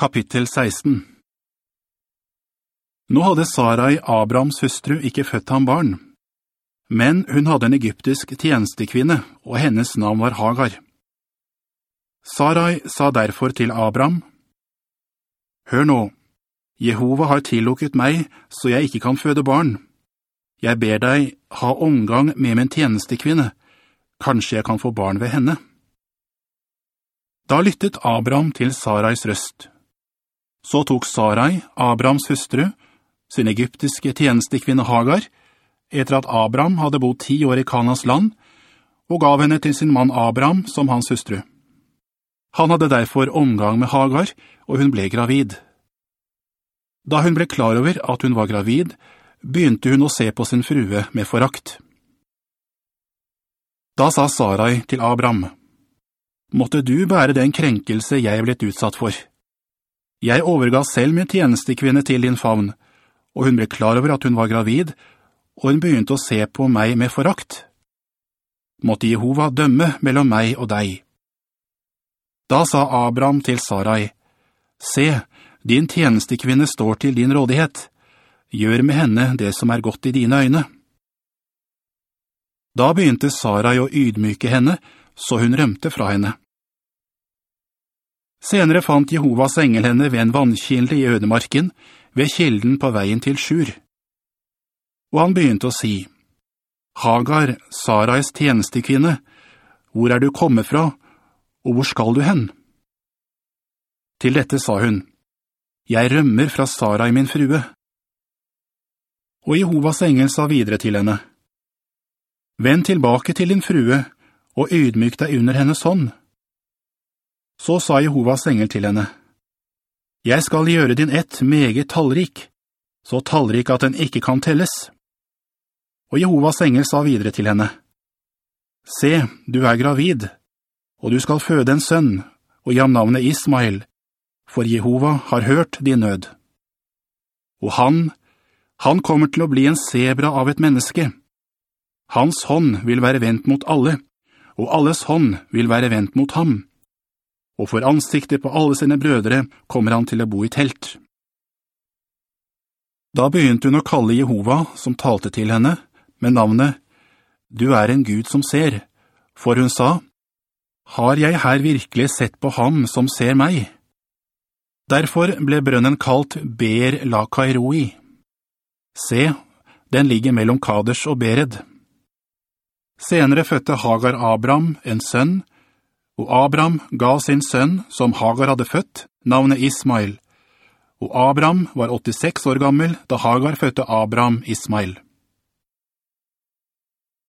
Kapittel 16 Nå hadde Sarai, Abrams hustru, ikke født ham barn, men hun hadde en egyptisk tjenestekvinne, og hennes navn var Hagar. Sarai sa derfor til Abram, «Hør nå, Jehova har tillukket meg, så jeg ikke kan føde barn. Jeg ber deg ha omgang med min tjenestekvinne, kanskje jeg kan få barn ved henne.» Da lyttet Abram til Sarais røst. Så tok Sarai, Abrams hustru, sin egyptiske tjenestekvinne Hagar, etter at Abram hadde bodd ti år i Kanas land, og gav henne til sin mann Abram som hans hustru. Han hadde derfor omgang med Hagar, og hun ble gravid. Da hun ble klar over at hun var gravid, begynte hun å se på sin frue med forakt. Da sa Sarai til Abram, «Måtte du bære den krenkelse jeg er blitt utsatt for. Jeg overga selv min tjenestekvinne til din favn, og hun ble klar over at hun var gravid, og hun begynte å se på meg med forakt. Måtte Jehova dømme mellom meg og deg. Da sa Abraham til Sarai, «Se, din tjenestekvinne står til din rådighet. Gjør med henne det som er godt i dine øyne.» Da begynte Sarai å ydmyke henne, så hun rømte fra henne. Senere fant Jehovas engel henne ved en vannkilde i ødemarken, ved kilden på veien til Sjur. Og han begynte å si, «Hagar, Sarais tjenestekvinne, hvor er du kommet fra, og hvor skal du hen?» Til dette sa hun, «Jeg rømmer fra Sarai min frue.» Og Jehovas engel sa videre til henne, «Vend tilbake til din frue, og ydmyk deg under hennes hånd.» Så sa Jehovas engel til henne, «Jeg skal gjøre din ett meget tallrik, så tallrik at den ikke kan telles.» Og Jehovas engel sa videre til henne, «Se, du er gravid, og du skal føde en sønn, og ham navnet Ismael, for Jehova har hørt din nød. Og han, han kommer til å bli en zebra av et menneske. Hans hånd vil være vendt mot alle, og alles hånd vil være vendt mot ham.» Og for ansiktet på alle sine brødre kommer han til å bo i telt. Da begynte hun å kalle Jehova, som talte til henne, med navnet «Du er en Gud som ser», for hun sa, «Har jeg her virkelig sett på ham som ser meg?» Derfor ble brønnen kalt Ber la Kairoi. Se, den ligger mellom Kaders og Bered. Senere fødte Hagar Abram en sønn, og Abram ga sin sønn, som Hagar hadde født, navnet Ismail. Og Abram var 86 år gammel da Hagar fødte Abram Ismail.